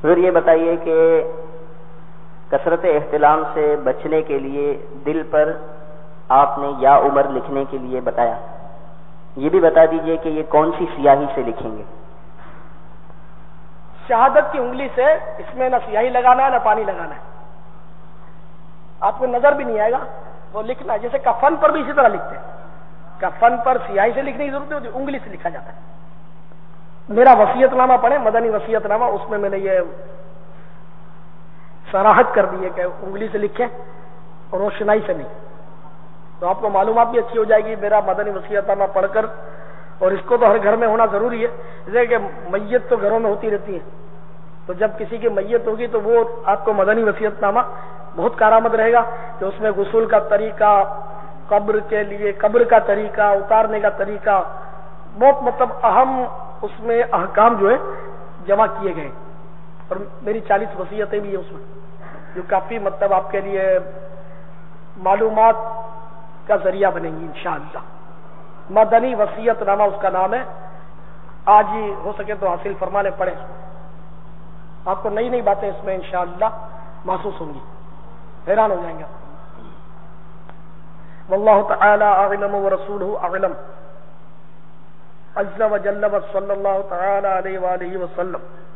پھر یہ بتائیے کہ کثرت احتلام سے بچنے کے لیے دل پر آپ نے یا عمر لکھنے کے لیے بتایا؟ یہ بھی بتا دیجیے کہ یہ کون سی سیاہی سے لکھیں گے؟ شہادت کی انگلی سے اس میں نہ سیاہی لگانا ہے نہ پانی لگانا ہے۔ آپ کو نظر بھی نہیں آئے گا، وہ لکھنا جیسے کفن پر بھی اسی طرح لکھتے ہیں۔ کفن پر سیاہی سے لکھنے کی ضرورت نہیں ہوتی، انگلی سے لکھا جاتا ہے۔ میرا وسیعت نامہ پڑھے مدنی وسیعت نامہ اس میں میں نے یہ سراہد کر دی ہے کہ انگلی سے لکھیں اور روشنائی سے نہیں۔ تو آپ کو معلومات بھی اچھی ہو جائے گی، میرا مدنی وسیعت نامہ پڑھ کر اور اس کو تو ہر گھر میں ہونا ضروری ہے۔ جیسے کہ میت تو گھروں میں ہوتی رہتی ہے۔ تو جب کسی کی میت ہوگی تو وہ آپ کو مدنی وسیعت نامہ بہت کارآمد رہے گا کہ اس میں غسول کا طریقہ، قبر کے لیے، قبر کا طریقہ، اتارنے کا طریقہ، بہت مطلب اہم اس میں احکام جو ہے جمع کیے گئے اور میری چالیس وسیعتیں بھی ہیں اس میں، جو کافی مطلب آپ کے لیے معلومات کا ذریعہ بنے گی انشاءاللہ۔ مدنی وسیعت نامہ اس کا نام ہے۔ آج ہی ہو سکے تو حاصل فرمانے پڑے۔ آپ کو نئی نئی باتیں اس میں انشاءاللہ محسوس ہوں گی۔ حیران ہو جائیں گے واللہ تعالی اعلم ورسولہ اعلم۔ عز و جل و صلی اللہ تعالی علیہ وآلہ وسلم.